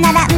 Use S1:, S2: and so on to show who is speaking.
S1: なら